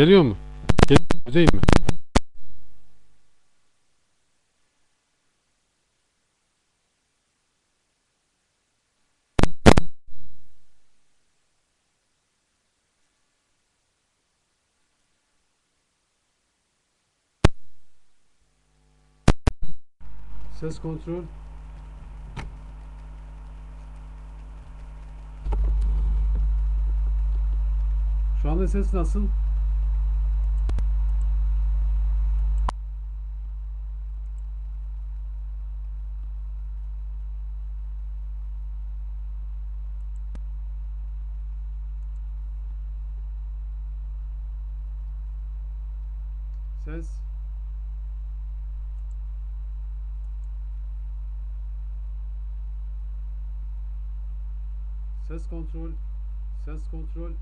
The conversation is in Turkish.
Geliyor mu? Geliyor değil mi? Ses kontrol. Şu anda ses nasıl? Ses. Ses kontrol. Ses kontrol.